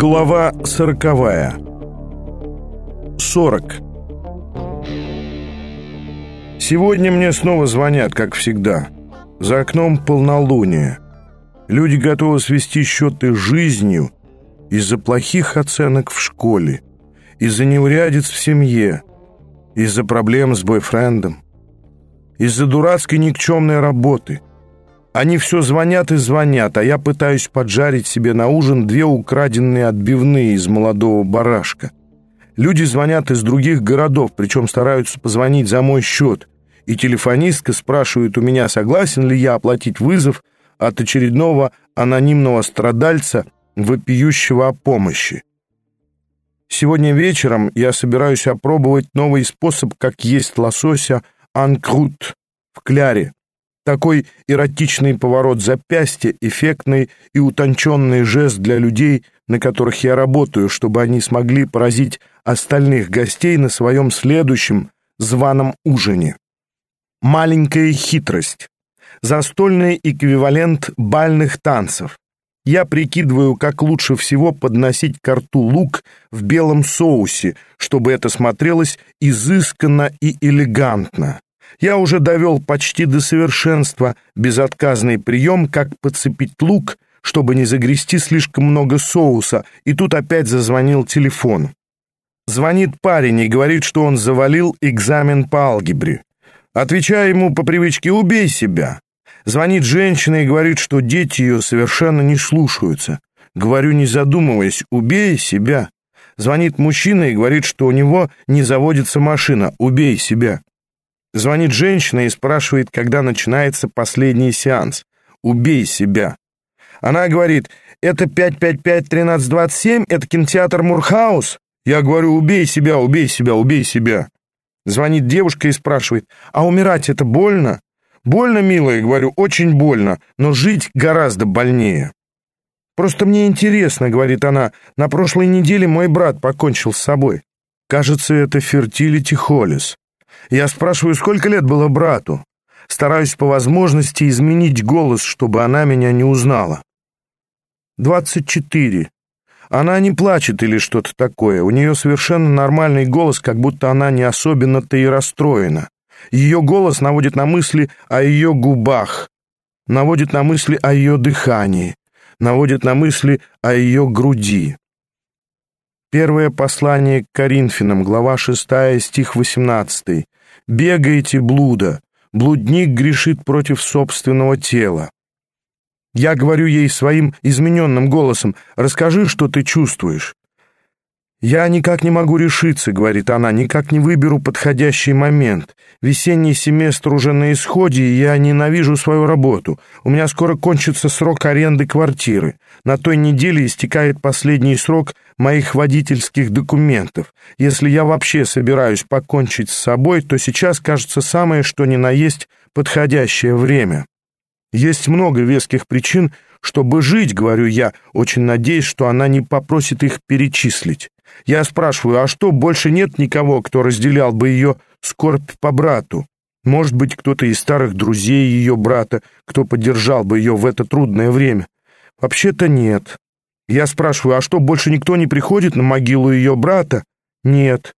Глава сороковая. Сорок. Сегодня мне снова звонят, как всегда. За окном полнолуние. Люди готовы свести счеты жизнью из-за плохих оценок в школе, из-за неурядиц в семье, из-за проблем с бойфрендом, из-за дурацкой никчемной работы – они все звонят и звонят, а я пытаюсь поджарить себе на ужин две украденные отбивные из молодого барашка. Люди звонят из других городов, причем стараются позвонить за мой счет. И телефонистка спрашивает у меня, согласен ли я оплатить вызов от очередного анонимного страдальца, вопиющего о помощи. Сегодня вечером я собираюсь опробовать новый способ, как есть лосося анкрут в кляре. Такой эротичный поворот запястья, эффектный и утонченный жест для людей, на которых я работаю, чтобы они смогли поразить остальных гостей на своем следующем званом ужине. Маленькая хитрость. Застольный эквивалент бальных танцев. Я прикидываю, как лучше всего подносить к рту лук в белом соусе, чтобы это смотрелось изысканно и элегантно. Я уже довел почти до совершенства безотказный прием, как подцепить лук, чтобы не загрести слишком много соуса, и тут опять зазвонил телефон. Звонит парень и говорит, что он завалил экзамен по алгебре. Отвечаю ему по привычке «убей себя». Звонит женщина и говорит, что дети ее совершенно не слушаются. Говорю, не задумываясь, «убей себя». Звонит мужчина и говорит, что у него не заводится машина, «убей себя». Звонит женщина и спрашивает, когда начинается последний сеанс. «Убей себя». Она говорит, «Это 555-1327, это кинотеатр Мурхаус?» Я говорю, «Убей себя, убей себя, убей себя». Звонит девушка и спрашивает, «А умирать это больно?» «Больно, милая», говорю, «очень больно, но жить гораздо больнее». «Просто мне интересно», — говорит она, «на прошлой неделе мой брат покончил с собой». Кажется, это фертилити холлис. Я спрашиваю, сколько лет было брату. Стараюсь по возможности изменить голос, чтобы она меня не узнала. «Двадцать четыре. Она не плачет или что-то такое. У нее совершенно нормальный голос, как будто она не особенно-то и расстроена. Ее голос наводит на мысли о ее губах, наводит на мысли о ее дыхании, наводит на мысли о ее груди. Первое послание к Коринфянам, глава 6, стих 18. «Бегайте, блуда, блудник грешит против собственного тела». Я говорю ей своим измененным голосом, «Расскажи, что ты чувствуешь». «Я никак не могу решиться», — говорит она, — «никак не выберу подходящий момент. Весенний семестр уже на исходе, и я ненавижу свою работу. У меня скоро кончится срок аренды квартиры. На той неделе истекает последний срок моих водительских документов. Если я вообще собираюсь покончить с собой, то сейчас, кажется, самое что ни на есть подходящее время. Есть много веских причин, чтобы жить, говорю я, очень надеюсь, что она не попросит их перечислить. Я спрашиваю, а что, больше нет никого, кто разделял бы ее скорбь по брату? Может быть, кто-то из старых друзей ее брата, кто поддержал бы ее в это трудное время? Вообще-то нет. Я спрашиваю, а что, больше никто не приходит на могилу ее брата? Нет.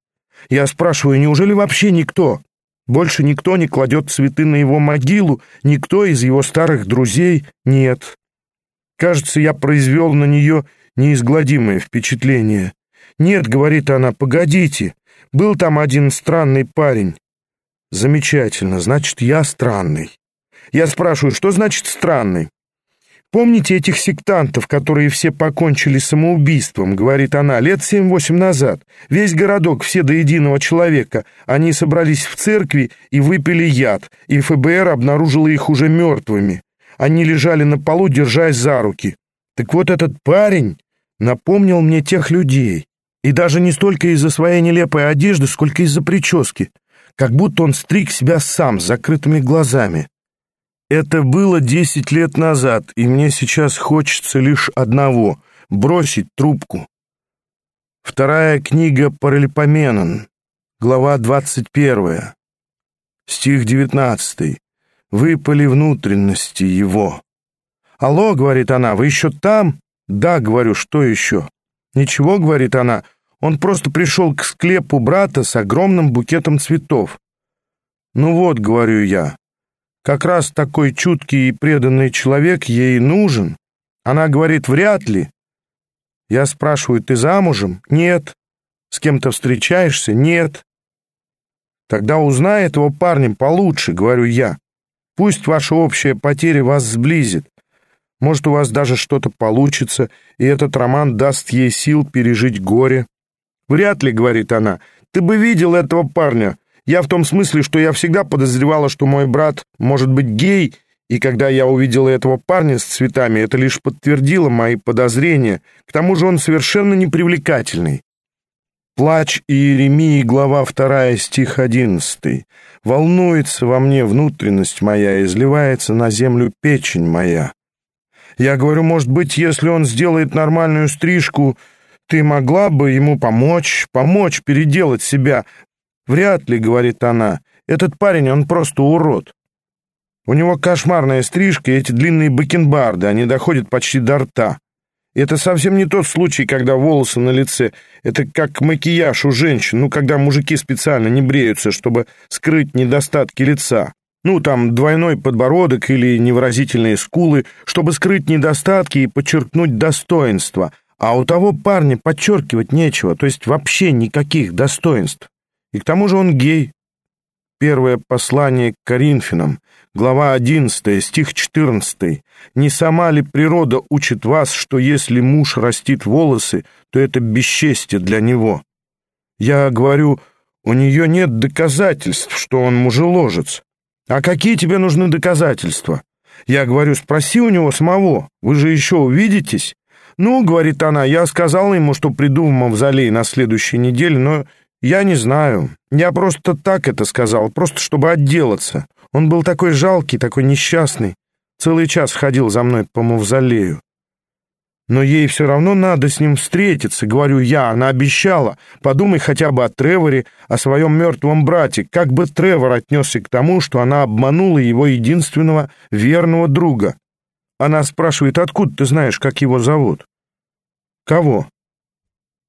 Я спрашиваю, неужели вообще никто? Больше никто не кладет цветы на его могилу, никто из его старых друзей? Нет. Кажется, я произвел на нее неизгладимое впечатление. «Нет», — говорит она, — «погодите, был там один странный парень». «Замечательно, значит, я странный». Я спрашиваю, что значит странный? «Помните этих сектантов, которые все покончили самоубийством?» — говорит она, — «лет семь-восемь назад. Весь городок, все до единого человека. Они собрались в церкви и выпили яд, и ФБР обнаружило их уже мертвыми. Они лежали на полу, держась за руки. Так вот этот парень напомнил мне тех людей. И даже не столько из-за своей нелепой одежды, сколько из-за прически. Как будто он стриг себя сам, с закрытыми глазами. Это было десять лет назад, и мне сейчас хочется лишь одного — бросить трубку. Вторая книга Паралипоменон, глава двадцать первая, стих девятнадцатый. Выпали внутренности его. «Алло», — говорит она, — «вы еще там?» «Да», — говорю, — «что еще?» «Ничего», — говорит она, — «он просто пришел к склепу брата с огромным букетом цветов». «Ну вот», — говорю я, — «как раз такой чуткий и преданный человек ей нужен». Она говорит, «Вряд ли». Я спрашиваю, «Ты замужем?» «Нет». «С кем-то встречаешься?» «Нет». «Тогда узнай этого парня получше», — говорю я. «Пусть ваша общая потеря вас сблизит. Может, у вас даже что-то получится, и этот роман даст ей сил пережить горе». «Вряд ли», — говорит она. «Ты бы видел этого парня. Я в том смысле, что я всегда подозревала, что мой брат может быть гей, и когда я увидела этого парня с цветами, это лишь подтвердило мои подозрения. К тому же он совершенно непривлекательный. Плач Иеремии, глава 2, стих 11. «Волнуется во мне внутренность моя, изливается на землю печень моя». Я говорю, может быть, если он сделает нормальную стрижку, ты могла бы ему помочь, помочь переделать себя. Вряд ли, говорит она, этот парень, он просто урод. У него кошмарная стрижка и эти длинные бакенбарды, они доходят почти до рта. Это совсем не тот случай, когда волосы на лице. Это как макияж у женщин, ну, когда мужики специально не бреются, чтобы скрыть недостатки лица. Ну, там двойной подбородок или невыразительные скулы, чтобы скрыть недостатки и подчеркнуть достоинства. А у того парня подчеркивать нечего, то есть вообще никаких достоинств. И к тому же он гей. Первое послание к Коринфянам, глава 11, стих 14. «Не сама ли природа учит вас, что если муж растит волосы, то это бесчестие для него?» Я говорю, у нее нет доказательств, что он мужеложец. «А какие тебе нужны доказательства?» Я говорю, спроси у него самого, вы же еще увидитесь. «Ну, — говорит она, — я сказала ему, что приду в мавзолей на следующей неделе, но я не знаю. Я просто так это сказал, просто чтобы отделаться. Он был такой жалкий, такой несчастный. Целый час ходил за мной по мавзолею. Но ей все равно надо с ним встретиться, говорю я, она обещала. Подумай хотя бы о Треворе, о своем мертвом брате. Как бы Тревор отнесся к тому, что она обманула его единственного верного друга? Она спрашивает, откуда ты знаешь, как его зовут? Кого?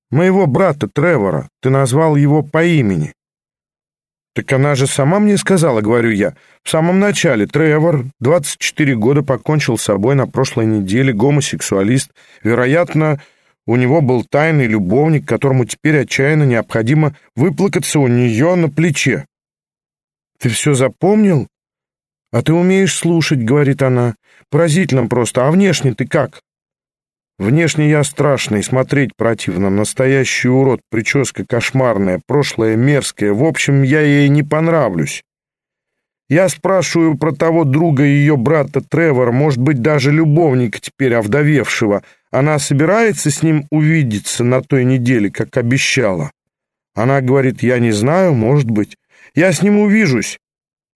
Моего брата Тревора. Ты назвал его по имени. «Так она же сама мне сказала, — говорю я. В самом начале Тревор, 24 года, покончил с собой на прошлой неделе, гомосексуалист. Вероятно, у него был тайный любовник, которому теперь отчаянно необходимо выплакаться у нее на плече. Ты все запомнил? А ты умеешь слушать, — говорит она. Поразительно просто. А внешне ты как? Внешне я страшный, смотреть противно, настоящий урод, прическа кошмарная, прошлое мерзкое, в общем, я ей не понравлюсь. Я спрашиваю про того друга ее брата Тревора, может быть, даже любовника теперь овдовевшего. Она собирается с ним увидеться на той неделе, как обещала? Она говорит, я не знаю, может быть. Я с ним увижусь,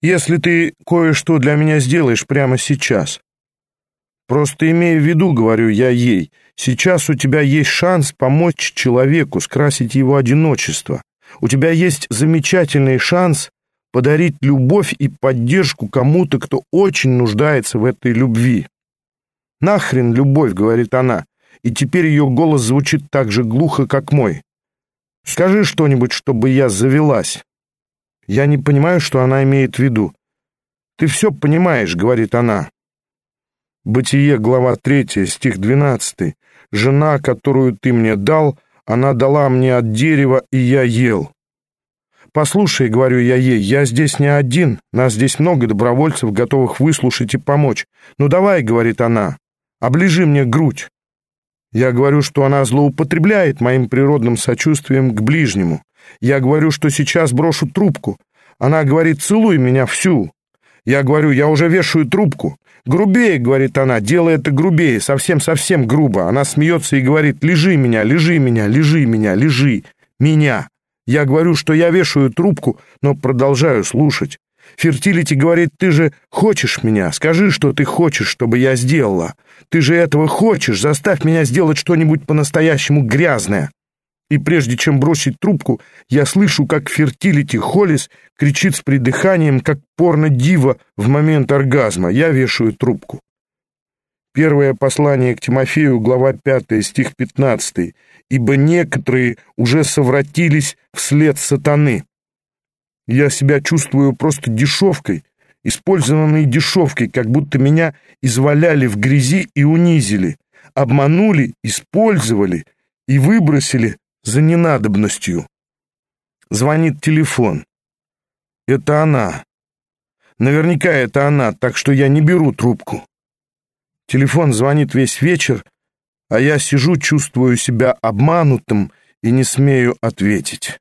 если ты кое-что для меня сделаешь прямо сейчас. Просто имея в виду, говорю я ей, сейчас у тебя есть шанс помочь человеку скрасить его одиночество. У тебя есть замечательный шанс подарить любовь и поддержку кому-то, кто очень нуждается в этой любви. «Нахрен любовь», — говорит она, и теперь ее голос звучит так же глухо, как мой. «Скажи что-нибудь, чтобы я завелась». Я не понимаю, что она имеет в виду. «Ты все понимаешь», — говорит она. Бытие, глава 3, стих 12. «Жена, которую ты мне дал, она дала мне от дерева, и я ел». «Послушай, — говорю я ей, — я здесь не один, нас здесь много добровольцев, готовых выслушать и помочь. Ну давай, — говорит она, — оближи мне грудь». Я говорю, что она злоупотребляет моим природным сочувствием к ближнему. Я говорю, что сейчас брошу трубку. Она говорит, целуй меня всю. Я говорю, я уже вешаю трубку. «Грубее», — говорит она, — «делай это грубее, совсем-совсем грубо». Она смеется и говорит, «Лежи меня, лежи меня, лежи меня, лежи меня». Я говорю, что я вешаю трубку, но продолжаю слушать. Фертилити говорит, «Ты же хочешь меня, скажи, что ты хочешь, чтобы я сделала. Ты же этого хочешь, заставь меня сделать что-нибудь по-настоящему грязное». И прежде чем бросить трубку, я слышу, как фертилити Холлис кричит с придыханием, как порно-дива в момент оргазма. Я вешаю трубку. Первое послание к Тимофею, глава 5, стих 15. «Ибо некоторые уже совратились вслед сатаны». Я себя чувствую просто дешевкой, использованной дешевкой, как будто меня изваляли в грязи и унизили, обманули, использовали и выбросили за ненадобностью. Звонит телефон. Это она. Наверняка это она, так что я не беру трубку. Телефон звонит весь вечер, а я сижу, чувствую себя обманутым и не смею ответить.